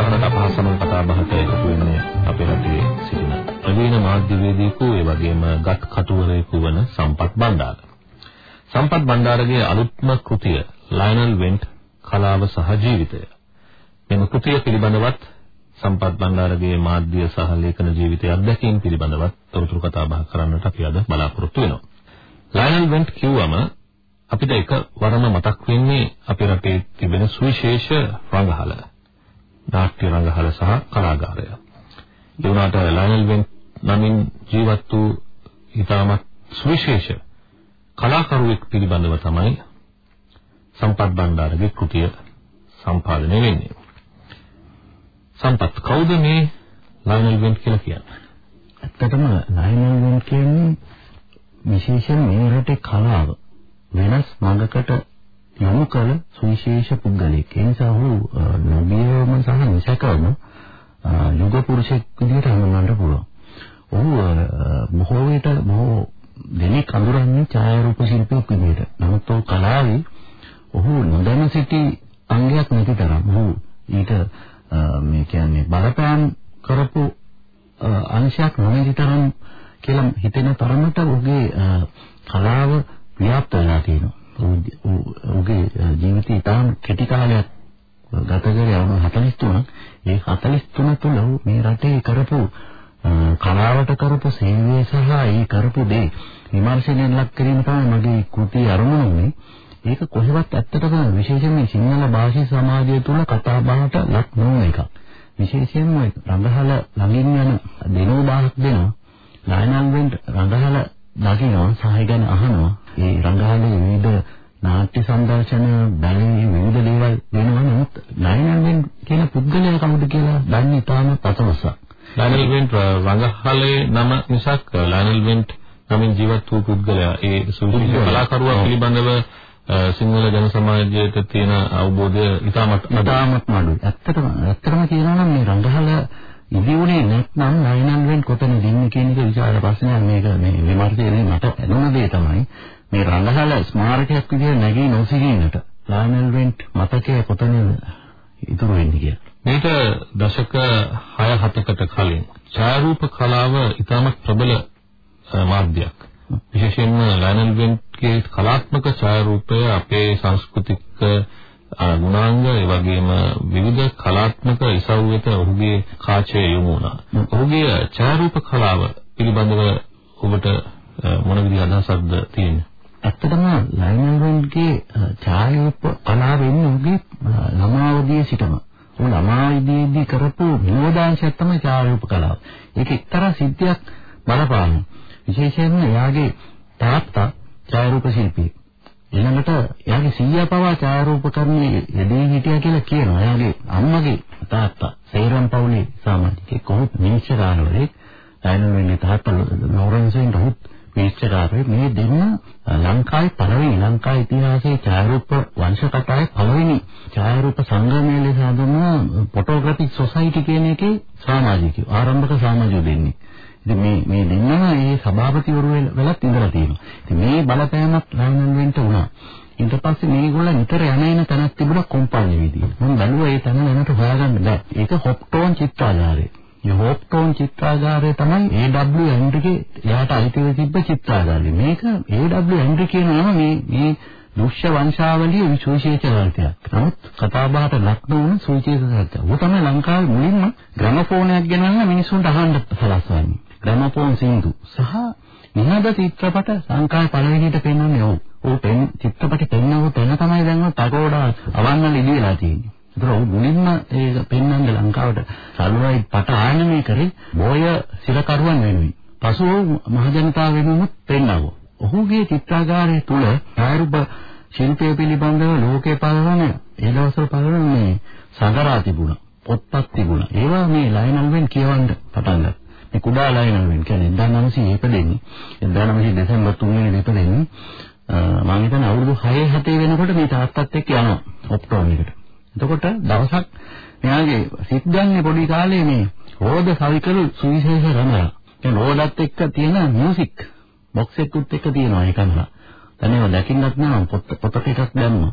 සමෘද්ධ අඩපය වැඩසටහනට අපහ සමග කතා බහට එකතු වෙන්නේ අපේ රටේ සිටින ප්‍රවීණ මාධ්‍යවේදියෙකු ඒ වගේම ගත් කතුවරයෙකු වන සම්පත් බණ්ඩාර. සම්පත් බණ්ඩාරගේ අලුත්ම කෘතිය ලයනල් වෙන්ට් කලාව සහ ජීවිතය. මෙම කෘතිය පිළිබඳවත් සම්පත් බණ්ඩාරගේ මාධ්‍ය සහ ලේඛන ජීවිතය අත්දැකීම් පිළිබඳවත් තොරතුරු කතා බහ කරන්නට අපි අද බලාපොරොත්තු වෙනවා. ලයනල් වෙන්ට් කිව්වම අපිට එක වරම මතක් වෙන්නේ අපේ රටේ තිබෙන සුවිශේෂ රංගහල. නාට්‍ය රංගහල සහ කලාගාරය. ඒ වුණාට ලයනල් වෙන්ට් නමින් ජීවත් වූ ඉතාමත් සුවිශේෂ කලාකරුවෙක් පිළිබඳව තමයි සම්පත් බණ්ඩාරගේ කෘතිය සම්පාදනය වෙන්නේ. සම්පත් කවුද මේ ලයනල් වෙන්ට් කියලා කියන්නේ? ඇත්තටම ලයනල් වෙන්ට් කියන්නේ විශේෂයෙන් මේ රටේ කලාව වෙනස් මඟකට යොමු කළ සුවිශේෂ පුද්ගලෙක්. ඒ නිසා ඔහු නොබියවම සහ නිසකවම යුග පුරුෂයෙක් විදිහට හඳුන්වන්න පුළුවන්. ඔහු බොහෝ විට බොහෝ දෙනෙක් අඳුරන්නේ ඡායාරූප ශිල්පියෙක් විදිහට. නමුත් ඔහු කලාවේ ඔහු නොදැන සිටි අංගයක් නැති තරම් ඔහු ඊට මේ කියන්නේ බලපෑම් කරපු අංශයක් නොවැරි තරම් කියලා හිතෙන තරමට ඔහුගේ කලාව ව්‍යාප්ත වෙලා තියෙනවා. ඔහුගේ ජීවිතය ඉතාම කෙටි කාලයක් ගත කරේ අවුරුදු 43ක්. ඒ 43 තුළ මේ රටේ කරපු කලාවට කරපු සේවය සහ ඒ කරපු දේ විමර්ශනයෙන් ලක් කිරීම තමයි මගේ කෘති අරමුණ උනේ. ඒක කොහෙවත් ඇත්තටම විශේෂයෙන්ම සිංහල භාෂී සමාජය තුළ කතා බහට ලක් නොවන එකක්. විශේෂයෙන්ම රඟහල ළඟින් යන දෙනෝ බාහක් දෙනවා. ලයනල් වෙන්ට් රඟහල දකිනවා සහය ගැන අහනවා. ඒ රංගහලේ විවිධ නාට්‍ය සංදර්ශන බැලේ විවිධ දේවල් වෙනවා. නමුත් ලයනල්වෙන් කියන පුද්ගලයා කවුද කියලා දන්නේ තාම අතවසක්. ලයනල්වෙන් රංගහලේ නම මිසක් ලයනල්වෙන් නමින් ජීවත් වූ පුද්ගලයා. ඒ සුවිශේෂ කලාකරුවා පිළිබඳව සිංහල ජන සමාජයට තියෙන අවබෝධය ඉතාමත් ඉතාමත් අඩුයි. ඇත්තටම ඇත්තටම කියනවා නම් මේ රංගහල ඉදිවුනේ නැත්නම් ලයනල්වෙන් කොතනද ඉන්නේ කියන එක විචාර ප්‍රශ්නයක් මේක මේ විමර්ශනයේ මට ඇනුණ දේ තමයි මේ රඟහල ස්මාරකයක් විදිහට නැගී නොසිරීමට ලයනල් වෙන්ට් මතකය කොතනද ඉතුරු වෙන්නේ කියලා. මේක දශක 6-7කට කලින් ඡායාරූප කලාව ඉතාමත් ප්‍රබල මාධ්‍යයක්. විශේෂයෙන්ම ලයනල් වෙන්ට්ගේ කලාත්මක ඡායාරූපය අපේ සංස්කෘතික ගුණාංග ඒ වගේම විවිධ කලාත්මක ඉසව්වට ඔහුගේ කාචය යොමු වුණා. ඔහුගේ ඡායාරූප කලාව පිළිබඳව ඔබට මොන විදිහ අදහසක්ද තියෙන්නේ? ඇත්තටම ලයනල් රොන්ගේ ඡායාරූප කලාව එන්නේ උගේ ළමාවදියේ සිටම. ਉਹ ළමාවදියේදී කරපු විනෝදාංශයක් තමයි ඡායාරූප කලාව. ඒක එක්තරා සිද්ධියක් බලපාන. විශේෂයෙන්ම එයාගේ තාත්තා ඡායාරූප ශිල්පී. ඊළඟට එයාගේ සීයා පවා ඡායාරූපකරණයේ යෙදී හිටියා කියලා කියනවා. එයාගේ අම්මගේ තාත්තා සේරම් පවුලේ සමාජිකයෙක් කොහොමද මිනිස්සුකාරවලෙක් ලයනල් රොන්ගේ තාත්තා ලොරන්සෙන් රහුත් විශ්චකාරය මේ දෙන්න ලංකාවේ පළවෙනි ලංකා ඉතිහාසයේ ඡායාරූප වංශ කතාවේ පළවෙනි ඡායාරූප සංගමය ලෙස හඳුන්වන ෆොටෝග්‍රැෆික් සොසයිටි කියන එකේ සමාජිකයෝ ආරම්භක සමාජය දෙන්නේ. ඉතින් මේ මේ දෙන්නම මේ සභාපතිවරු වෙලත් ඉඳලා තියෙනවා. ඉතින් මේ බලපෑමක් ලයනල් වෙන්ට වුණා. ඊට පස්සේ මේගොල්ලෝ නිතර යන එන තැනක් තිබුණා කොම්පල්ලි විදියට. මම බැලුවා ඒ තැන දැනට හොයාගන්න බෑ. ඒක හොප්ටෝන් චිත්‍රාගාරය. යෝප්ටෝන් චිත්‍රාගාරය තමයි A.W. හෙන්රිගේ එයාට අයිතිව තිබ්බ චිත්‍රාගාරය. මේක A.W. හෙන්රි කියන නම මේ මේ දුෂ්‍ය වංශාවලිය විශේෂීච ග්‍රන්ථයක්. නමුත් කතාබහට ලක් නොවන සුවිශේෂ ග්‍රන්ථයක්. ਉਹ තමයි ලංකාවේ මුලින්ම ග්‍රැමෆෝනයක් ගෙනල්ලා මිනිස්සුන්ට අහන්න සලස්වන්නේ. ග්‍රැමෆෝන් සින්දු සහ නිහඬ චිත්‍රපට ලංකාවේ පළවෙනිට පෙන්වන්නේ ඔව්. ਉਹ පෙන් චිත්‍රපට පෙන්වව තැන තමයි දැන් ඔය තකෝඩා අවන්නල ඉදිරියලා තියෙන්නේ. ඒතර ඔහු මුලින්ම ඒක පෙන්වන්න ලංකාවට සල්වයි පට ආයනනය කරේ බෝය සිරකරුවන් වෙනුයි. පසුව මහජනතාව වෙනුමුත් පෙන්වුවා. ඔහුගේ චිත්‍රාගාරය තුල ආරුබ ශිල්පය පිළිබඳව ලෝකේ පළවන ඒ දවස්වල පළවන මේ සංගරා තිබුණා. පොත්පත් තිබුණා. ඒවා මේ ලයනල් වෙන් කියවන්න පටන් ගත්තා. මේ කුඩා ලයනල් වෙන් කියන්නේ 1900 ඉපදෙන්නේ. 1900 දෙසැම්බර් 3 වෙනිදා ඉපදෙන්නේ. මම හිතන්නේ අවුරුදු 6 7 වෙනකොට මේ තාත්තත් එක්ක යනවා ඔප්ටෝන් එකට. එතකොට දවසක් මෙයාගේ සිත් ගන්නේ පොඩි කාලේ මේ රෝද සවිකරු සුවිශේෂ රමණ. ඒ රෝදත් එක්ක තියෙන මියුසික් බොක්ස් එකකුත් එක්ක තියෙනවා ඒකම. දැන් ඒවා දැකින්නත් නෑ පොත පොත ටිකක් දැම්මා.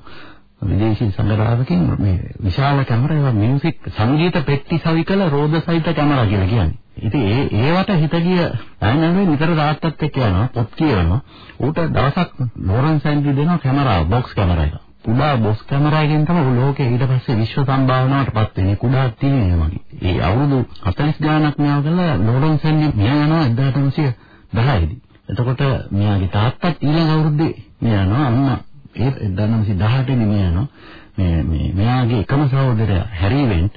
විදේශී සංග්‍රහයකින් මේ විශාල කැමරා මියුසික් සංගීත පෙට්ටි සවිකල රෝද සහිත කැමරා කියලා කියන්නේ. ඉතින් ඒ ඒවට හිත ගිය අයනනේ නිතර තාත්තත් එක්ක යනවා පොත් කියවනවා. ඌට දවසක් ලෝරන්ස් ඇන්ඩ්‍රි දෙනවා කැමරාව බොක්ස් කැමරා එක. කුඩා බොක්ස් කැමරා එකෙන් තමයි ලෝකේ ඊට පස්සේ විශ්ව සම්භාවනාවටපත් වෙන්නේ. කුඩා තියෙන්නේ මගේ. ඒ අවුරුදු 40 ගානක් මෙයා කළා ලෝරන්ස් ඇන්ඩ්‍රි මෙයා යනවා 1910 දී. එතකොට මෙයාගේ තාත්තත් ඊළඟ අවුරුද්දේ මෙයා යනවා අම්මා ඒ 1918 දී මෙයා යනවා. මේ මේ මෙයාගේ එකම සහෝදරයා හැරි වෙන්ට්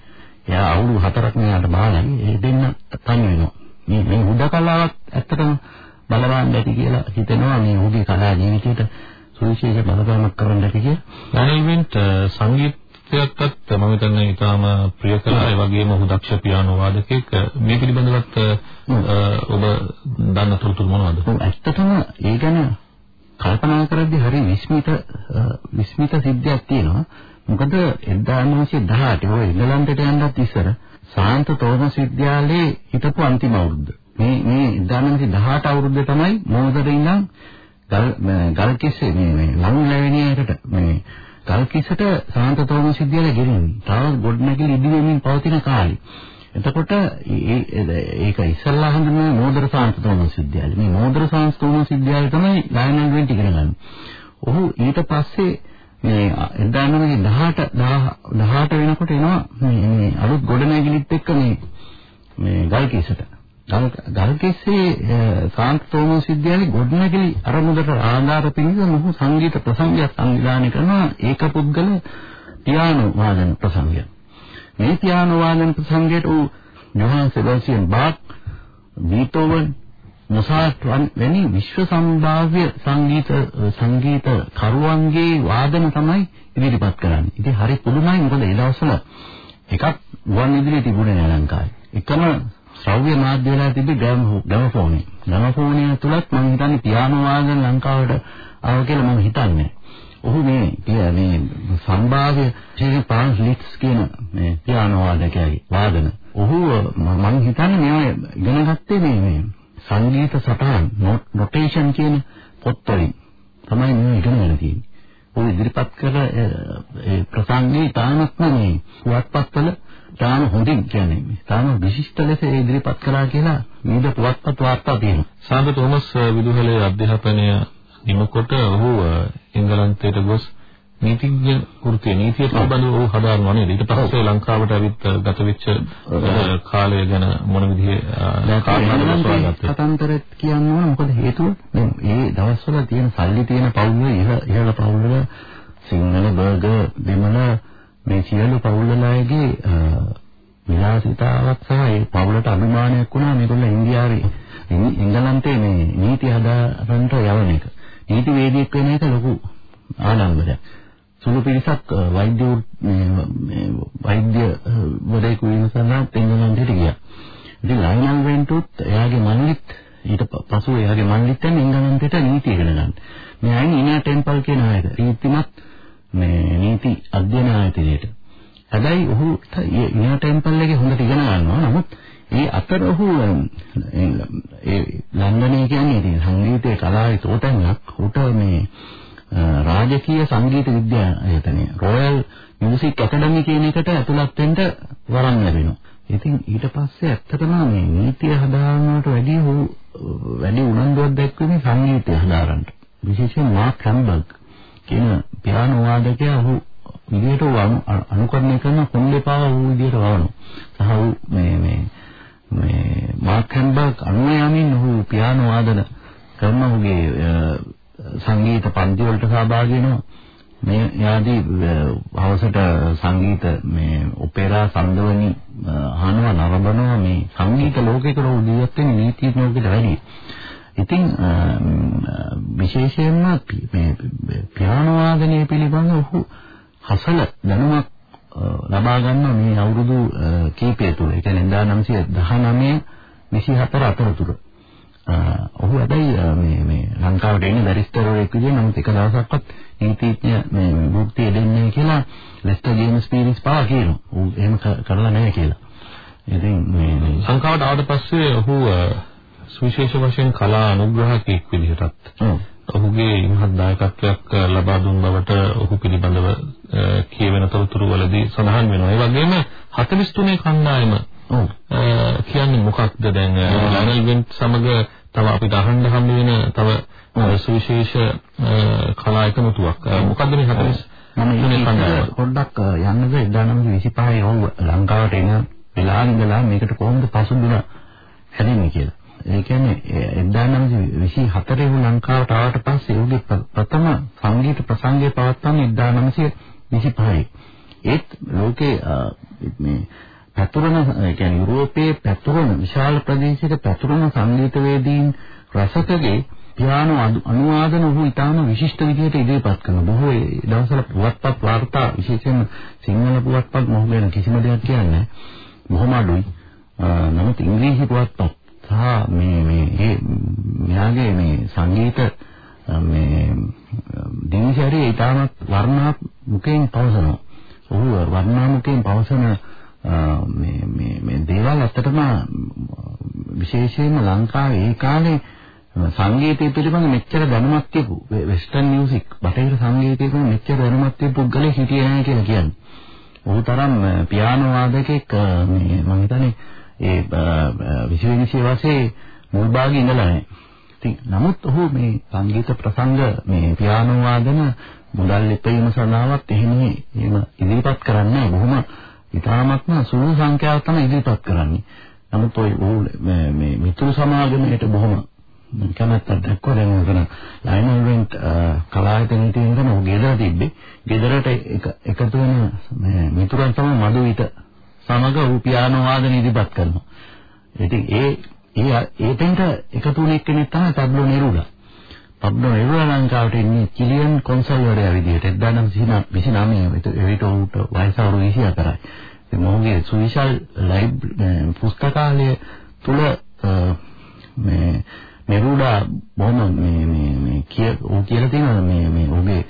එයා අවුරුදු 4ක් මෙයාට බාලයි. ඒ දෙන්න තනි වෙනවා. මේ මේ හුදකලාවක් ඇත්තටම බලවන්න ඇති කියලා හිතෙනවා මේ ඔහුගේ කලා ජීවිතයට සුවිශේෂ බලපෑමක් කරන්න ඇති කියලා. මැනේජ්මන්ට් සංගීතයටත් මම හිතන්නේ ඊටාම ප්‍රිය කළා. ඒ වගේම ඔහු දක්ෂ පියානෝ වාදකයෙක්. මේ පිළිබඳවත් ඔබ දන්න තොරතුරු මොනවද? ඇත්තටම ඒ ගැන කල්පනා කරද්දී හරි විස්මිත විස්මිත සිද්ධියක් තියෙනවා. මොකද 1918 ඔය ඉංගලන්තයට යන්නත් ඉස්සර සාන්ත තෝමස් විද්‍යාලයේ හිටපු අන්තිම අවුරුද්ද. මේ මේ 1918 අවුරුද්දේ තමයි මොහොතේ ඉඳන් ගල් ගල්කිස්සේ මේ මේ ලං ලැවෙනියකට මේ ගල්කිස්සට සාන්ත තෝමස් විද්‍යාලය ගෙනියන්නේ. තාම ගොඩනැගිලි ඉදිරියෙන් පවතින කාලේ. එතකොට ඒක ඉස්සල්ලා හඳුන්වන මෝදර සාන්ත තෝමස් විද්‍යාලය. මේ මෝදර සාන්ත තෝමස් විද්‍යාලය තමයි ලයනල් වෙන්ට් ඉගෙන ගන්න. ඔහු ඊට පස්සේ මේ 1918 18 වෙනකොට එනවා මේ අලුත් ගොඩනැගිලිත් එක්ක මේ මේ ගල්කිස්සට. ගල්කිස්සේ සාන්ත තෝමස් විද්‍යාලයේ ගොඩනැගිලි අරමුදට ආධාර පිණිස මොහු සංගීත ප්‍රසංගයක් සංවිධානය කරන ඒක පුද්ගල පියානෝ වාදන ප්‍රසංගය. මේ පියානෝ වාදන ප්‍රසංගයට ඌ ජොහාන් සෙබස්ටියන් බාක් බීතෝවන් මොසාට් වැනි විශ්ව සම්භාව්‍ය සංගීත සංගීත කරුවන්ගේ වාදන තමයි ඉදිරිපත් කරන්නේ. ඉතින් හරි පුදුමයි මොකද ඒ දවස්වල එකක් ගුවන් විදුලිය තිබුණේ නෑ ලංකාවේ. එකම ශ්‍රව්‍ය මාධ්‍ය වල තිබි ග්‍රැමෆෝනි. ග්‍රැමෆෝනිය තුලත් මම හිතන්නේ පියානෝ වාදන ලංකාවට ආව කියලා මම හිතන්නේ. ඔහු මේ මේ සම්භාව්‍ය ජේ පාන්ස් ලිට්ස් කියන මේ පියානෝ වාදකයාගේ වාදන. ඔහු මම හිතන්නේ මේවා ඉගෙන ගත්තේ මේ මේ සංගීත සටහන් නොටේෂන් කියන පොත්වලින් තමයි මේ ඉගෙන ගන්න තියෙන්නේ. ඔය ඉදිරිපත් කර ඒ ප්‍රසංගේ තාමත්ම මේ පුවත්පත්වල තාම හොඳින් කියන්නේ තාම විශිෂ්ට ලෙස ඉදිරිපත් කළා කියලා විවිධ පුවත්පත් වාර්තා තියෙනවා. සාන්ත තෝමස් විදුහලේ අධ්‍යාපනය නිමකොට ඔහු එංගලන්තයට ගොස් නීතිඥ වෘත්තිය නීතිය පිළිබඳව ඔහු හදාරනවා නේද? ඊට පස්සේ ලංකාවට ඇවිත් ගත වෙච්ච කාලය ගැන මොන විදිහේ කාරණාවක්ද කතන්දරෙත් කියන්න ඕන මොකද හේතුව? දැන් මේ දවස්වල තියෙන සල්ලි තියෙන පවුල් ඉහළ ඉහළ පවුල් වල සිංහල බර්ගර් දෙමළ මේ සියලු පවුල් වලගේ විලාසිතාවක් සහ ඒ පවුලට අභිමානයක් වුණා. මේගොල්ලෝ ඉන්දියාවේ එංගලන්තේ මේ නීති හදාරන්නට යවන එක. නීති වේදිකෙක් වෙන එක ලොකු ආනන්දයක් සුළු පිරිසක් වෛද්‍ය වෛද්‍ය වරයෙකු වීම සඳහා එංගලන්තයට ගියා. ඉතින් ලයනල් වෙන්ටුත් එයාගේ මල්ලිත් ඊට පසුව එයාගේ මල්ලිත් යන එංගලන්තයට නීති ඉගෙන ගන්න. මේ අයින් ඉනා ටෙම්පල් කියන අයද රීතිමත් මේ නීති අධ්‍යයන ආයතනයේට. හැබැයි ඔහු ඉනා ටෙම්පල් එකේ හොඳට ඉගෙන ගන්නවා. නමුත් ඒ අතර ඔහු ඒ ලන්ඩනේ කියන්නේ ඉතින් සංගීතයේ කලාවේ තෝතැන්නක් උට මේ රාජකීය සංගීත විද්‍යා ආයතනය රොයල් මියුසික් ඇකඩමි කියන එකට ඇතුළත් වෙන්න වරන් ලැබෙනවා. ඉතින් ඊට පස්සේ ඇත්තටම මේ නීතිය හදාගන්නට වැඩි වූ වැඩි උනන්දුවක් දැක්වෙන්නේ සංගීතය හදාගන්න. විශේෂයෙන් මාක් හැම්බර්ග් කියන පියානෝ වාදකයා ඔහු විදියට අනුකරණය කරන කොණ්ඩේපාව වූ විදියට වවනවා. සහ මේ මේ මේ මාක් හැම්බර්ග් අනුයාමින් ඔහු පියානෝ වාදන කරන ඔහුගේ සංගීත පන්ති වලට සහභාගී වෙනවා. මේ යාදී හවසට සංගීත මේ ඔපෙරා සංගවනි අහනවා නරඹනවා මේ සංගීත ලෝකයකට ජීවත් වෙන නීතිඥයෙකුට වැඩි. ඉතින් විශේෂයෙන්ම මේ පියානෝ වාදනය පිළිබඳව ඔහු හසල දැනුමක් ලබා ගන්න මේ අවුරුදු කීපය තුළ ඒ කියන්නේ 1919 24 අතරතුර ඔහු හැබැයි මේ මේ ලංකාවට එන්නේ බැරිස්ටර්වරයෙක් විදිහට නමුත් එක දවසක්වත් නීතිඥ මේ මුක්තිය දෙන්නේ කියලා ලෙස්ටර් ජේම්ස් පීරිස් පවා කියනවා. ඌ එහෙම කරලා නැහැ කියලා. ඉතින් මේ ලංකාවට ආවට පස්සේ ඔහු සුවිශේෂ වශයෙන් කලා අනුග්‍රහකෙක් විදිහටත් ඔහුගේ ඉමහත් දායකත්වයක් ලබා දුන් බවට ඔහු පිළිබඳව කියවෙන තොරතුරු වලදී සඳහන් වෙනවා. ඒ වගේම 43 කණ්ඩායම කියන්නේ මොකක්ද දැන් ලයනල් වෙන්ට් සමග තව අපිට අහන්න හම් වෙන තව සුවිශේෂ කලා එකමුතුවක්. මොකද්ද මේ 43 කණ්ඩායම? පොඩ්ඩක් යන්නද 1925 ඔව් ලංකාවට එන වෙලාව ඉඳලා මේකට කොහොමද පසුබිම හැදෙන්නේ කියලා. ඒ කියන්නේ 1924 වුණ ලංකාවට ආවට පස්සේ උගේ ප්‍රථම සංගීත ප්‍රසංගය පවත්වන්නේ 1925. ඒත් ලෝකේ මේ පැතුරන ඒ කියන්නේ යුරෝපයේ පැතුරන විශාල ප්‍රදේශයක පැතුරන සංගීතවේදීන් රසකගේ පියානෝ අනුවාදන ඔහු ඊටාම විශිෂ්ට විදිහට ඉදිරිපත් කරන බොහෝ දවස්වල පුවත්පත් වාර්තා විශේෂයෙන්ම සිංහල පුවත්පත් මොහොම ගැන කිසිම දෙයක් කියන්නේ බොහොම අඩුයි. නමුත් ඉංග්‍රීසි පුවත්පත් සහ මේ මේ මෙයාගේ මේ සංගීත මේ දිනචරිය ඊටමත් වර්ණාමුකයෙන් පවසනවා. ඔහු වර්ණාමුකයෙන් පවසන මේ මේ මේ දේවල් ඇත්තටම විශේෂයෙන්ම ලංකාවේ ඒ කාලේ සංගීතය පිළිබඳ මෙච්චර දැනුමක් තිබු වෙස්ටර්න් මියුසික් බටහිර සංගීතය පිළිබඳ මෙච්චර දැනුමක් තිබු පුද්ගලෙක් හිටියේ නැහැ කියලා කියන්නේ. ඔහු තරම් පියානෝ වාදකෙක් මේ මම හිතන්නේ ඒ විශ්වවිද්‍යාලයේ වශයෙන් මුල් භාගයේ ඉඳලා නැහැ. ඉතින් නමුත් ඔහු මේ සංගීත ප්‍රසංග මේ පියානෝ වාදන මුදල් ලිපීම සඳහාවත් එහෙම එහෙම ඉදිරිපත් කරන්නේ බොහොම ඉතාමත්ම සුළු සංඛ්‍යාවක් තමයි ඉදිරිපත් කරන්නේ. නමුත් ඔය මේ මිතුරු සමාගමේට බොහොම කැමැත්තක් දක්වලා දැන් උතන ලයිනල් රෙන්ට් කලායතනයේ තියෙන ඔහු ගෙදර තිබ්බේ. ගෙදරට එකතු වෙන මිතුරන් තමයි මදුවිත සමග ඌ පියානෝ වාදන ඉදිරිපත් කරනවා. ඉතින් ඒ ඒ ඒතෙන්ට එකතු වුණ එක්කෙනෙක් තමයි පබ්ලෝ නෙරුඩා. පබ්ලෝ නෙරුඩා ලංකාවට එන්නේ චිලියන් කොන්සල්වරයා විදිහට 1929 එවිට ඌට වයස අවුරුදු 24යි. ඉතින් මොහුගේ සුවිශාල ලයිබ් පුස්තකාලය තුල මේ නෙරුඩා බොහොම මේ මේ මේ කිය ඌ කියලා තියෙනවා මේ මේ ඔහුගේ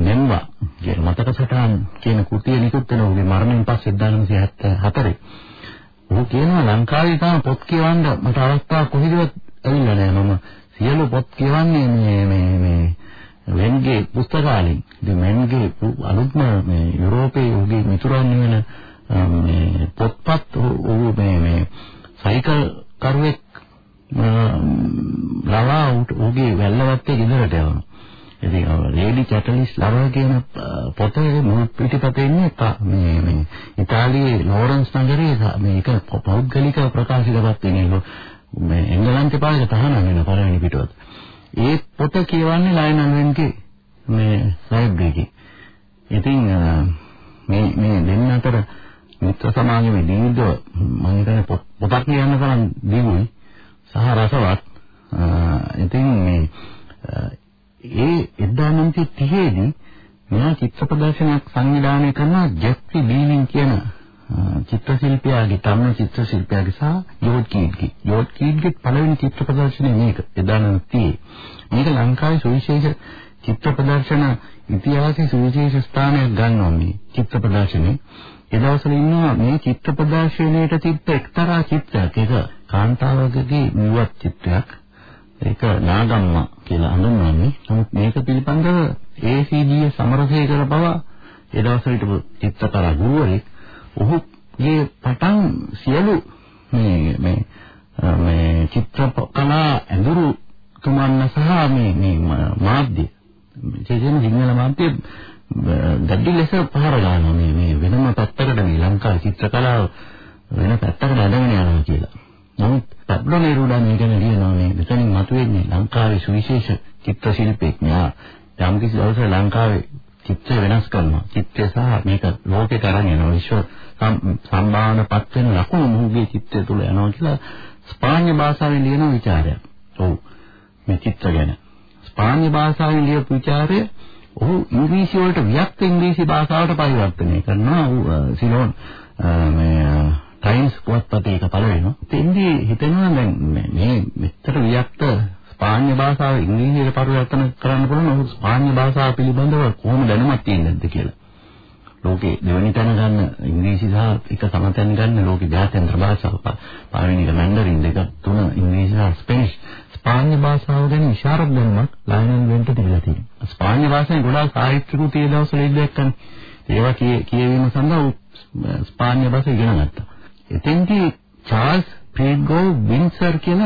මෙම්වා කියන මතක සටහන් කියන කෘතිය නිකුත් වෙන ඔහුගේ මරණයෙන් පස්සේ 1974 ඔහු කියනවා ලංකාවේ තාම පොත් කියවන්න මට අවස්ථාවක් කොහෙදවත් ඇවිල්ලා නැහැ මම සියලු පොත් කියවන්නේ මේ මේ මේ වෙන්ගේ පුස්තකාලෙන් ඉතින් වෙන්ගේ අලුත්ම මේ යුරෝපයේ ඔහුගේ මිතුරන් වෙන මේ පොත්පත් ඔහු මේ මේ සයිකල් කරුවෙක් ලවා ඔහුගේ වැල්ලවත්තේ ගෙදරට යවනවා ඉතින් ලේඩි කැටලිස් ලරා කියන පොතේ මුල් පිටිපතේ ඉන්නේ මේ මේ ඉතාලියේ ලෝරන්ස් නගරයේ මේක පෞද්ගලික ප්‍රකාශිතවත් වෙන්නේ මේ එංගලන්තේ පාරේ තහනම් වෙන පළවෙනි පිටුවත. ඒ පොත කියවන්නේ ලයනල් වෙන්ගේ මේ ලයිබ්‍රරි ඉතින් මේ මේ දෙන්න අතර මිත්‍ර සමාගමේ දීර්ඝ මම හිතන්නේ පොතක් කියන්න තරම් දීගුයි සහ රසවත්. ඉතින් මේ ඒ 1930 දී මෙයා චිත්‍ර ප්‍රදර්ශනයක් සංවිධානය කරන ජෙෆ්රි බීලින් කියන චිත්‍ර ශිල්පියාගේ තරුණ චිත්‍ර ශිල්පියාගේ සහ යෝඩ් කීඩ්ගේ. යෝඩ් කීඩ්ගේ පළවෙනි චිත්‍ර ප්‍රදර්ශනය මේක. 1930 මේක ලංකාවේ සුවිශේෂ චිත්‍ර ප්‍රදර්ශන ඉතිහාසයේ සුවිශේෂ ස්ථානයක් ගන්නවා මේ චිත්‍ර ප්‍රදර්ශනේ. ඒ දවස්වල ඉන්නවා මේ චිත්‍ර ප්‍රදර්ශනයේට තිබ්බ එක්තරා චිත්‍රයක්. ඒක කාන්තාවකගේ මුවත් චිත්‍රයක්. ඒක නාගම්මා කියලා හඳුන්වන්නේ. නමුත් මේක පිළිබඳව ACD සමරසේකර බව ඒ දවස්වල හිටපු චිත්‍රකලා ගුරුවරයෙක් ඔහුගේ පටන් සියලු මේ මේ මේ චිත්‍රකලා ඇඳුරු තුමන්න සහ මේ මේ මාධ්‍ය විශේෂයෙන් සිංහල මාධ්‍ය ගැඩි ලෙස පහර ගන්නවා මේ මේ වෙනම පැත්තකට මේ ලංකාවේ චිත්‍රකලාව වෙන පැත්තකට ඇදගෙන යනවා කියලා. නමුත් පබ්ලෝ නෙරුඩා මේ ගැන ලියනවා මේ මෙතනින් මතුවෙන්නේ ලංකාවේ සුවිශේෂ චිත්‍ර ශිල්පීඥයා යම් කිසි දවසක ලංකාවේ චිත්‍රය වෙනස් කරනවා. චිත්‍රය සහ මේක ලෝකෙට අරන් යනවා විශ්ව සම්මානපත් වෙන ලකුණු මොහුගේ චිත්‍රය තුල යනවා කියලා ස්පාඤ්ඤ භාෂාවෙන් ලියන ਵਿਚාරයක්. ඔව් මේ චිත්‍ර ගැන. ස්පාඤ්ඤ භාෂාවෙන් ලියපු විචාරය ඔහු ඉංග්‍රීසි වලට වියක්ත ඉංග්‍රීසි භාෂාවට පරිවර්තනය කරනවා. ඔහු සිලෝන් මේ ටයිම්ස් පුවත්පතේ එක පළ වෙනවා. එතෙන්දී හිතෙනවා දැන් මේ මෙතර වියක්ත ස්පාඤ්ඤ භාෂාව ඉංග්‍රීසියට පරිවර්තන කරන්න පුළුවන් ඔහු ස්පාඤ්ඤ භාෂාව පිළිබඳව කොහොම දැනුමක් තියෙනවද කියලා. ලෝකේ දෙවෙනි තැන ගන්න ඉංග්‍රීසි සහ එක සමතැන් ගන්න ලෝකේ ජාත්‍යන්තර භාෂාව පළවෙනි එක මැන්ඩරින් දෙක තුන ඉංග්‍රීසි සහ ස්පැනිෂ් ස්පාඤ්ඤ භාෂාව ගැන විශාරද දැනුමක් ලයනල් වෙන්ට තිබිලා තියෙනවා. ස්පාඤ්ඤ භාෂාවෙන් ගොඩාක් සාහිත්‍ය කෘති ඒ දවස්වල ඉල්ලෙක්කනේ. ඒවා කියවීම සඳහා ස්පාඤ්ඤ භාෂාව ඉගෙන ගත්තා. එතෙන්දී චාල්ස් ප්‍රීගෝ වින්සර් කියන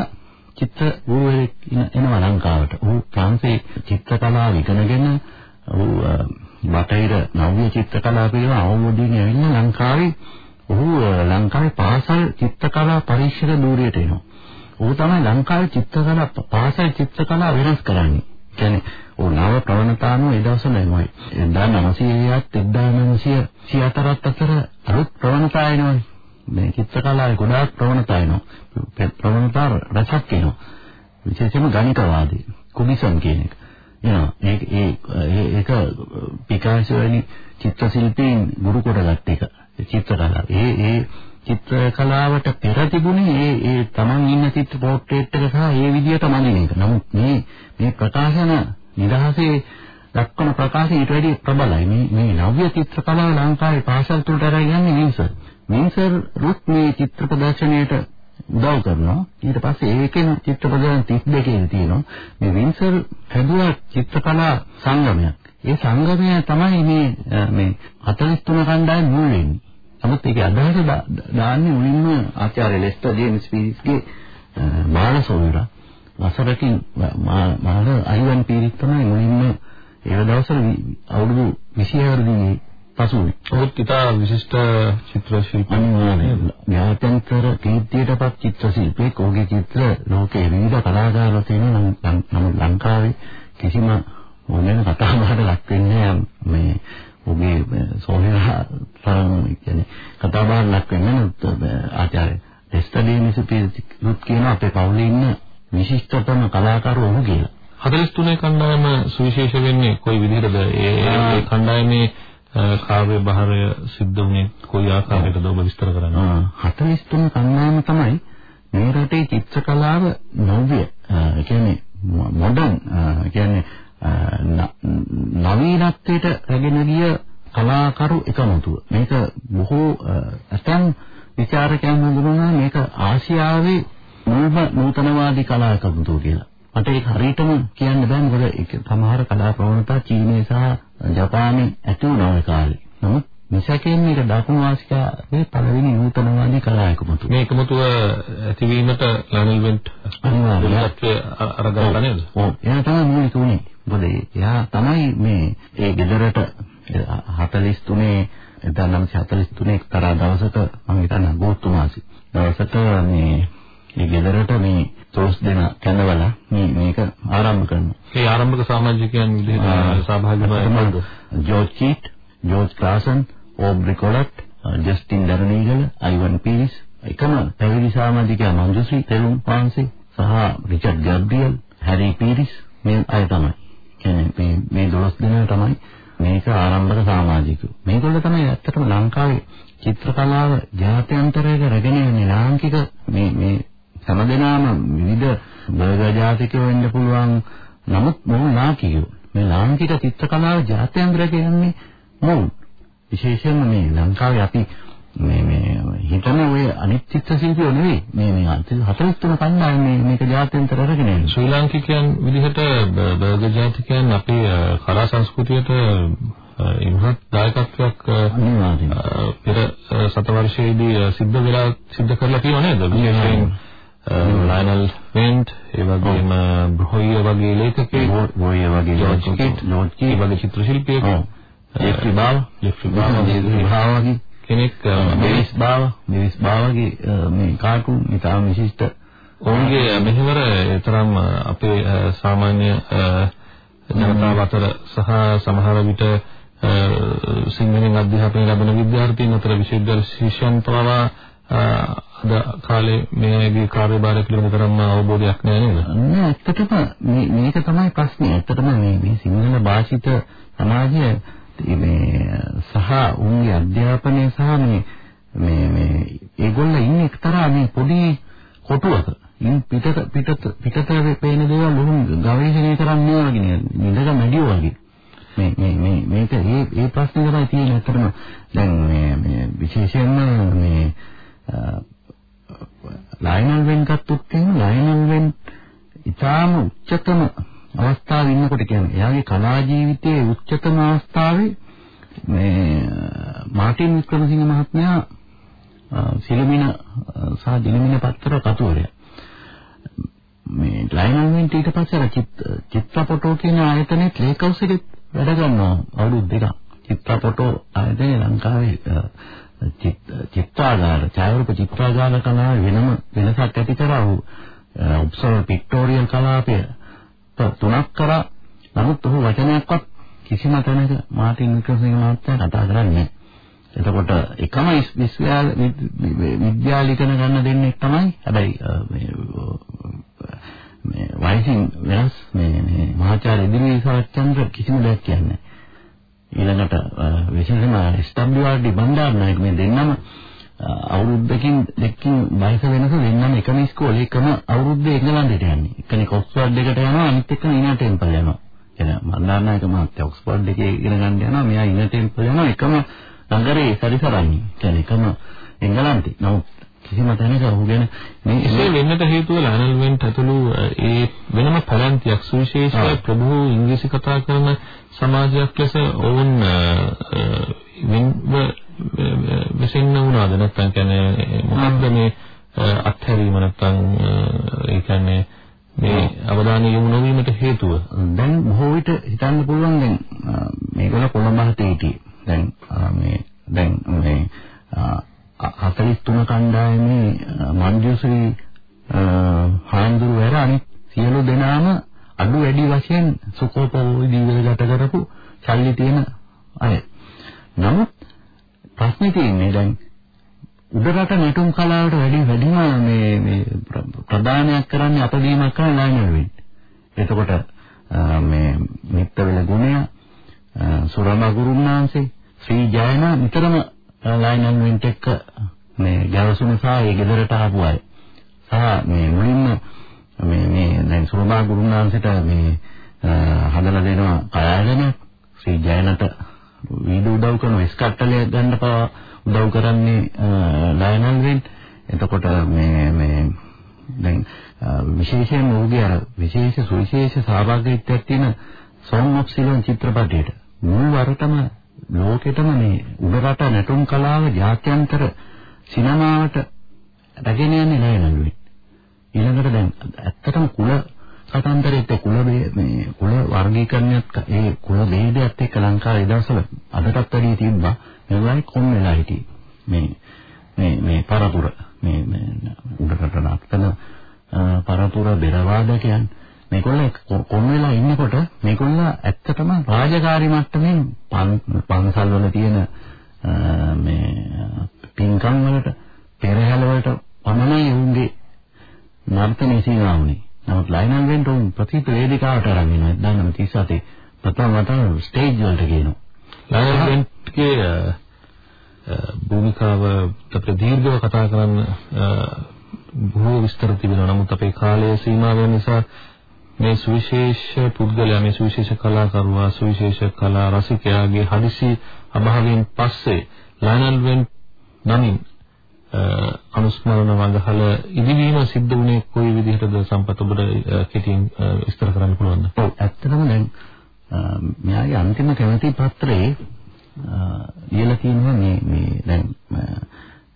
චිත්‍ර ගුරුවරයෙක් එනවා ලංකාවට. ඌ ප්‍රංශේ චිත්‍ර කලාව ඉගෙනගෙන ඌ බටහිර නව්‍ය චිත්‍ර කලාව පිළිබඳව අවබෝධයෙන් ඇවිල්ලා ලංකාවේ ඌ ලංකාවේ පාසල් චිත්‍ර කලා පරීක්ෂක ධූරයට එනවා. ඌ තමයි ලංකාවේ චිත්‍ර කලා පාසල් චිත්‍ර කලා වෙනස් කරන්නේ. කියන්නේ ඕ නව ප්‍රවණතාවෝ ඒ දවස්වල එමයි. 1900ත් 1934ත් අතර අලුත් ප්‍රවණතා එනවනේ. මේ චිත්‍ර කලාවේ ගොඩාක් ප්‍රවණතා එනවා. ප්‍රවණතා රසක් එනවා. විශේෂයෙන්ම ගණිතවාදී කුබිසම් කියන එක. එනවා. ඒක ඒ ඒක පිකාසෝ වැනි චිත්‍ර ශිල්පීන් ගුරු කොටගත් එක. චිත්‍ර කලාව. ඒ ඒ චිත්‍ර කලාවට පෙර තිබුණේ ඒ ඒ Taman ඉන්න චිත්‍ර පෝට්‍රේට් එක සහ ඒ විදිහට මනින එක. නමුත් මේ මේ ප්‍රකාශන නිදහසේ දක්වන ප්‍රකාශය ඊට වැඩි ප්‍රබලයි. මේ මේ නව්‍ය චිත්‍ර කලාව ලංකාවේ පාසල් තුලට අරගෙන යන්නේ වින්සර්. වින්සර් රුත් මේ චිත්‍ර ප්‍රදර්ශනයට උදව් කරනවා. ඊට පස්සේ ඒකෙන් චිත්‍ර ප්‍රදර්ශන 32 තියෙනවා. මේ වින්සර් හැදුවා චිත්‍ර කලා සංගමයක්. ඒ සංගමය තමයි මේ මේ 43 කණ්ඩායම මුල් වෙන්නේ. නමුත් ඒකේ අදහස දාන්නේ මුලින්ම ආචාර්ය ලෙස්ටර් ජේම්ස් පීරිස්ගේ මානසෝවිර වසරකින් මාන අයිවන් පීරිස් තමයි මුලින්ම ඒ දවස්වල අවුරුදු 26 දී පසුවේ. ඔහුත් ඉතා විශිෂ්ට චිත්‍ර ශිල්පී ඥාතන්තර කීර්තියටපත් චිත්‍ර ශිල්පී කෝගේ චිත්‍ර ලෝකයේ විවිධ කලාකාරයෝ තියෙන නම් ලංකාවේ කිසිම මොනෙන් කතා බහට ලක් වෙන්නේ මේ ඔබේ සෝහිනා තරම් කියන්නේ කතා බහට ලක් වෙන්නේ ආචාර්ය එස්තඩේනිස් පිරිත් කියන අපේ පවුලේ ඉන්න විශිෂ්ටතම කලාකරුවෝ ඔහු කියලා. 43 කණ්ඩායම සුවිශේෂ වෙන්නේ කොයි විදිහටද? ඒ කණ්ඩායමේ කාව්‍ය බහරය සිද්ධ වුණේ කොයි ආකාරයකද ඔබ විස්තර කරන්නේ? 43 කණ්ඩායම තමයි මේ රටේ චිත්‍ර කලාව නව්‍ය කියන්නේ මොඩර්න් කියන්නේ නවීනත්වයට රැගෙන ගිය කලාකරු එකමුතුව. මේක බොහෝ ඇතැම් විචාරකයන් හඳුන්වනවා මේක ආසියාවේ මුල්ම නූතනවාදී කලා එකමුතුව කියලා. මට ඒක හරියටම කියන්න බෑ මොකද ඒක සමහර කලා ප්‍රවණතා චීනයේ සහ ජපානයේ ඇති වුණා ඒ කාලේ. නමුත් මිසකෙන් මේක දකුණු ආසියාවේ පළවෙනි නූතනවාදී කලා එකමුතුව. මේ එකමුතුව ඇතිවීමට ලනල් වෙන්ට් අනිවාර්යයෙන්ම අරගත්තා නේද? ඔව්. එයා තමයි මූලික උනේ. මොකද එයා තමයි මේ ඒ ගෙදරට 43 1943 එක්තරා දවසක මම හිතන්නේ අගෝස්තු මාසේ දවසක මේ මේ ගෙදරට මේ තෝස් දෙන කැඳවලා මේ මේක ආරම්භ කරනවා. ඒ ආරම්භක සමාජිකයන් විදිහට සහභාගී. George Keyt, George Claessen, Aubrey Collette, Justin Deraniyagala, Ivan Peiris, එකම පැවිදි සමාජිකයා මංජුශ්‍රී තෙරුන් වහන්සේ සහ රිචඩ් ගැබ්රියල්, හැරි පීරිස් මේ අය තමයි. කියන්නේ මේ මේ 12 දෙනා තමයි මේක ආරම්භක සමාජිකයෝ. මේගොල්ලෝ තමයි ඇත්තටම ලංකාවේ චිත්‍ර කලාව ජාත්‍යන්තරයක රැගෙන යන්නේ ලාංකික හැමදෙනාම විවිධ වර්ග ජාතිකයෝ වෙන්න පුළුවන්. නමුත් මොහු ලාංකිකයෝ. මේ ලාංකික චිත්‍ර කලාව ජාත්‍යන්තරයක යන්නේ මොහු. විශේෂයෙන්ම මේ ලංකාවේ අපි මේ මේ හිතන ඔය අනිත් චිත්‍ර ශිල්පියෝ නෙවෙයි මේ මේ 43 කණ්ඩායම මේ මේක ජාත්‍යන්තර අරගෙන යන්නේ ශ්‍රී ලාංකිකයන් විදිහට බර්ග ජාතිකයන් අපේ කලා සංස්කෘතියට ඉමහත් දායකත්වයක් පෙර සතවර්ෂයේදී සිද්ධ වෙලා සිද්ධ කරලා තියෙනව නේද ලයනල් වෙන්ට් ඒ වගේම බ්‍රොයිය වගේ ලේඛකයෙක්. බ්‍රොයිය වගේ කිට් ඒ වගේ චිත්‍ර ශිල්පියෙක්. බාව. ජෙෆ්රි බාව. ජෙෆ්රි බාව වගේ. කෙනෙක් මෙවිස් බාව. මෙවිස් බාවගේ මේ කාටුන් ඉතාම විශිෂ්ට. ඔවුන්ගේ මෙහෙවර තරම් අපේ සාමාන්‍ය ජනතාව අතර සහ සමහර විට සිංහලෙන් අධ්‍යාපනය ලබන විද්‍යාර්ථීන් අතර විශේෂ ශිෂ්‍යයන් පවා අද කාලේ මේ අයගේ කාර්යභාරය පිළිබඳ තරම් අවබෝධයක් නැහැ නේද? නෑ ඇත්තටම මේ මේක තමයි ප්‍රශ්නේ. ඇත්තටම මේ මේ සිංහල භාෂිත සමාජය මේ සහ උන්ගේ අධ්‍යාපනය සහ මේ මේ මේ ඒගොල්ලෝ ඉන්නේ එක්තරා මේ පොඩි කොටුවක. ඉන් පිටත පිටත පිටත පේන දේවල් උන් ගවේෂණය කරන්නේ වගේ නේද? නිදක මැඩියෝ වගේ. මේ මේ මේ මේක මේ මේ ප්‍රශ්නේ තමයි තියෙන්නේ අතරම දැන් මේ මේ විශේෂයෙන්ම මේ ලයිනල් වෙන් ගත්තොත් එහෙනම් ලයිනල් වෙන් ඊටාම උච්චතම අවස්ථාවේ ඉන්නකොට කියන්නේ එයාගේ කලා ජීවිතයේ උච්චතම අවස්ථාවේ මේ මාටින් වික්‍රමසිංහ මහත්මයා සිලමින සහ දිනමින පත්තර කතුවරයා. මේ ලයිනල් වෙන්ට ඊට පස්සේ අර චිත්‍රපටෝ කියන ආයතනයේ ලේකවුස් එකේ වැඩ ගන්නවා අවුරුදු දෙකක්. චිත්‍රපටෝ ආයතනයේ ලංකාවේ චිත්‍රාගාර ඡායාරූප චිත්‍රාගාර කලාවේ වෙනම වෙනසක් ඇති කරා වූ ඔබ්සර්වර් පික්ටෝරියල් කලාපය තුනක් කරා. නමුත් ඔහු වචනයක්වත් කිසිම තැනක මාටින් වික්‍රමසිංහ මහත්තයා කතා කරන්නේ එතකොට එකම විශ්වවිද්‍යාල විද්‍යාල ඉගෙන ගන්න දෙන්නේ තමයි. හැබැයි මේ වයසින් වෙනස් මේ මේ මහාචාර්ය ඉදිරි සාරච්චන්ද්‍ර කිසිම දෙයක් කියන්නේ ඊළඟට විශේෂයෙන්ම SWRD බණ්ඩාරනායක මේ දෙන්නම අවුරුද්දකින් දෙකකින් වයස වෙනස දෙන්නම එකම ඉස්කෝලේ එකම අවුරුද්දේ එංගලන්තයට යන්නේ. එක්කෙනෙක් ඔක්ස්ෆර්ඩ් එකට යනවා අනිත් එක්කෙනා ඉනා ටෙම්පල් යනවා. එන මන්දාරනායක මහත්තයා ඔක්ස්ෆර්ඩ් එකේ ඉගෙන ගන්න යනවා මෙයා ඉනා ටෙම්පල් යනවා එකම නගරේ සැරිසරන්නේ. කියන්නේ එකම එංගලන්තේ. නමුත් කිසිම තැනක ඔහුගෙන මේ එසේ වෙන්නට හේතුව ලයනල් වෙන්ට් ඇතුළු ඒ වෙනම පැලැන්තියක් සුවිශේෂ ප්‍රභූ ඉංග්‍රීසි කතා කරන සමාජයක් ලෙස ඔවුන් වෙන්ව වෙසෙන්න වුණාද? නැත්නම් කියන්නේ මොකක්ද මේ අත්හැරීම නැත්නම් ඒ කියන්නේ මේ අවධානය යොමු නොවීමට හේතුව? දැන් බොහෝ විට හිතන්න පුළුවන් දැන් මේගොල්ල කොළඹ හිටියේ. දැන් මේ දැන් මේ 43 කණ්ඩායමේ මන්ජුශ්‍රී හාමුදුරු වැර අනිත් සියලු දෙනාම අඩු වැඩි වශයෙන් සුකෝපෝයි දීවල ගත කරපු සල්ලි තියෙන අය. නමුත් ප්‍රශ්නේ තියෙන්නේ දැන් උඩරට නැටුම් කලාවට වැඩි වැඩිම මේ මේ ප්‍රදානයක් කරන්නේ අපදීමක් කරන ලයිනර් වෙන්නේ. එතකොට මේ මිත්තවල ගුණය සුරම ගුරුනාංශේ ශ්‍රී ජයන නිතරම ලයිනන් වෙන්ට් එක්ක මේ ගැවසුන සහ ඒ ගෙදරට ආපු අය. සහ මේ මුලින්ම මේ මේ දැන් සුරමා ගුරුනාංශයට මේ හදලා දෙනවා කයාගෙන ශ්‍රී ජයනට වීඩ උදව් කරන ස්කට්ටලය ගන්න පවා උදව් කරන්නේ ලයිනන් වෙන්ට්. එතකොට මේ මේ දැන් විශේෂයෙන්ම ඔහුගේ අර විශේෂ සුවිශේෂ සහභාගීත්වයක් තියෙන Song of Ceylon චිත්‍රපටයේට මුල් වරටම ලෝකෙටම මේ උඩරට නැටුම් කලාව ජාත්‍යන්තර සිනමාවට රැගෙන යන්නේ නැහැ නළුවේ. ඊළඟට දැන් ඇත්තටම කුල කතන්දරෙත් කුල මේ කුල වර්ගීකරණයත් ඒ කුල ભેදයත් එක්ක ලංකාවේ දවස්වල අදටත් වැඩි තිබ්බා. මේවායි කොම් වෙලා හිටියේ. මේ මේ මේ පරපුර මේ මේ උඩරට නත්තන පරපුර බෙරවාද කියන්නේ මේගොල්ලෝ කොන් වෙලා ඉන්නකොට මේගොල්ලෝ ඇත්තටම රාජකාරී මට්ටමින් පන්සල් වල තියෙන මේ පින්කම් වලට පෙරහැර වලට පමණයි උන්ගේ නර්තනයේ සීමාවුනේ. නමුත් ලයිනල් වෙන්ට උන් ප්‍රතිප වේදිකාවට අරන් එනවා. දැන් 37 ප්‍රථම වතාව ස්ටේජ් වලට ගේනවා. ලයිනල් වෙන්ට්ගේ භූමිකාව ප්‍රදීර්ඝව කතා කරන්න බොහෝ විස්තර තිබෙනවා. නමුත් අපේ කාලය සීමා වෙන නිසා මේ සුවිශේෂ පුද්ගලයා මේ සුවිශේෂ කලාකරුවා සුවිශේෂ කලා රසිකයාගේ හදිසි අභාවයෙන් පස්සේ ලයනල් වෙන් නමින් අනුස්මරණ වංගහල ඉදිවීම සිද්ධ වුණේ කොයි විදිහටද සම්පත ඔබට කෙටියෙන් විස්තර කරන්න පුළුවන්ද? ඔව් ඇත්තටම දැන් මෙයාගේ අන්තිම කැමැති පත්‍රයේ ලියලා තියෙනවා මේ මේ දැන්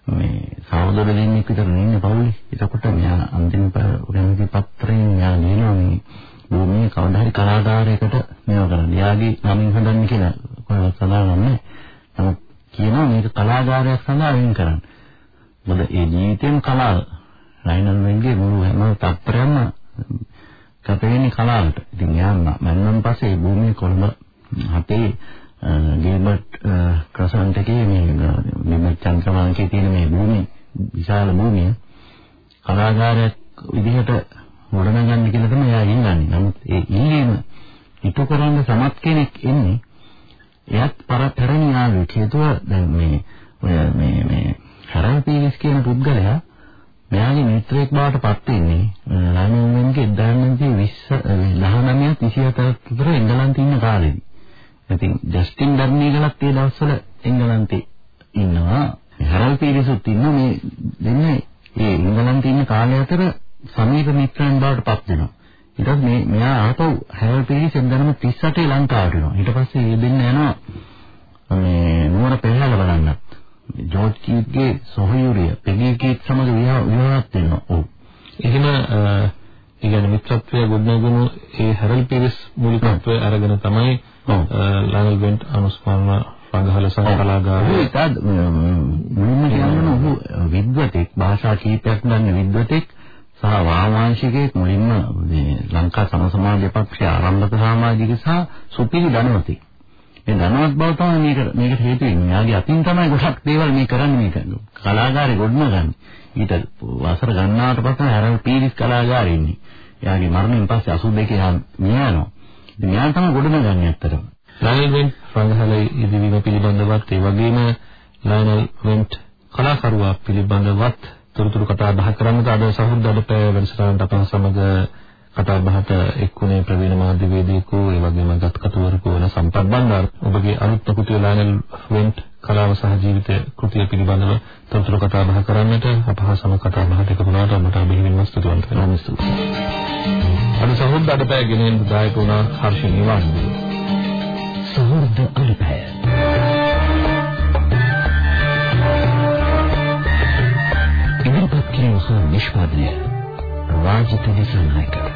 මේ සහෝදර දෙන්නෙක් විතර ඉන්නේ පවුලේ. එතකොට මෙයා අන්තිම කැමති පත්‍රයෙන් මෙයා ලියනවා මේ භූමියේ කවදා හරි කලාකාරයකට මේව කරන්න. එයාගේ නමින් හදන්න කියලා කොහොමද සඳහන් නැහැ. නමුත් කියනවා මේක කලාකාරයක් සඳහා වෙන් කරන්න. මොකද ඒ ජීවිතේම කලාව. රයිනල් වෙන්ගේ මුළු හැම තත්පරයක්ම ගත වෙන්නේ කලාවට. ඉතින් එයා මන්නන් පස්සේ භූමියේ කොළඹ හතේ ගේබට් ක්‍රසන්ට් එකේ මේ නිම චන්ද්‍රමාංකයේ තියෙන මේ භූමිය විශාල භූමිය කලාකාරයක් විදිහට ගොඩනගන්න කියලා තමයි එයා ඉල්ලන්නේ. නමුත් ඒ ඉල්ලීම ඉටු කරන්න සමත් කෙනෙක් එන්නේ එයත් පරතරණි ආවේ හේතුව දැන් මේ ඔය මේ මේ හරන්පීරිස් කියන පුද්ගලයා මෙයාගේ මිත්‍රයෙක් බවට පත් වෙන්නේ ලයිනෝමන්ගේ 1920 1927 විතර එංගලන්තේ ඉන්න කාලෙදී. ඉතින් ජස්ටින් ඩර්නීගලත් ඒ දවස්වල එංගලන්තේ ඉන්නවා. හැරල් පීරිසුත් ඉන්නවා මේ දෙන්නේ ඒ එංගලන්තේ ඉන්න කාලය අතර සමීප මිත්‍රයන් බවට පත් වෙනවා. ඊට පස්සේ මේ මෙයා ආපහු හැරල් පීරිස් එන්දරම 38 ලංකාවට එනවා. ඊට පස්සේ මේ දෙන්න යනවා මේ නුවර පෙරහැර බලන්නත්. ජෝර්ජ් කීත්ගේ සොහයුරිය පෙගී කීත් සමග විවාහත් වෙනවා. ඔව්. එහෙම ඒ කියන්නේ මිත්‍රත්වය ගොඩනගුණු ඒ හැරල් පීරිස් මූලිකත්වය අරගෙන තමයි ලයනල් වෙන්ට් අනුස්මරණ සංගහල සහ කලාගාරය ඒකත් මුලින්ම කියන්න ඔහු විද්වතෙක් භාෂා කීපයක් දන්න විද්වතෙක් සහ වාමාංශිකයෙක් මුලින්ම මේ ලංකා සම සමාජ පක්ෂයේ ආරම්භක සමාජික සහ සුපිරි ධනවතෙක්. මේ ධනවත් බව තමයි මේක මේකට හේතු වෙන්නේ. යාගේ අතින් තමයි ගොඩක් දේවල් මේ කරන්නේ මේක. කලාගාරේ ගොඩනගන්නේ. ඊට වසර ගණනාවට පස්සේ හැරල් පීරිස් කලාගාරේ ඉන්නේ. යාගේ මරණයෙන් පස්සේ 82 යා මියනවා. ඉතින් මෙයා තමයි ගොඩනගන්නේ ඇත්තටම. ලයනල් වෙන්ට් රංගහලේ ඉදිවීම පිළිබඳවත් ඒ වගේම ලයනල් වෙන්ට් කලාකරුවා පිළිබඳවත් තොරතුරු කතා බහ කරන්නට අද සහෘදඩ පෑ වැඩසටහනට අප සමග කතා බහට එක්ුණේ ප්‍රවීණ මාධ්‍යවේදියෙකු ඒ වගේම ගත්කතුවරකු වන සම්පත් බණ්ඩාර ඔබගේ අලුත් කෘතිය ලයනල් වෙන්ට් කලාව සහ ජීවිතය කෘතිය පිළිබඳව තොරතුරු කතා බහ කරන්නට අප සමග කතා බහට එකතු වුණාට ඔබට බෙහෙවින්ම ස්තුතිවන්ත වෙනවා. අද සහෘදඩ පෑ ගෙනෙන් දායක වුණා හර්ෂ නිවාන්දේ. සහෘද අලුපැය ඉදිරිපත් කිරීම සහ නිෂ්පාදනය රාජිත දිසානායක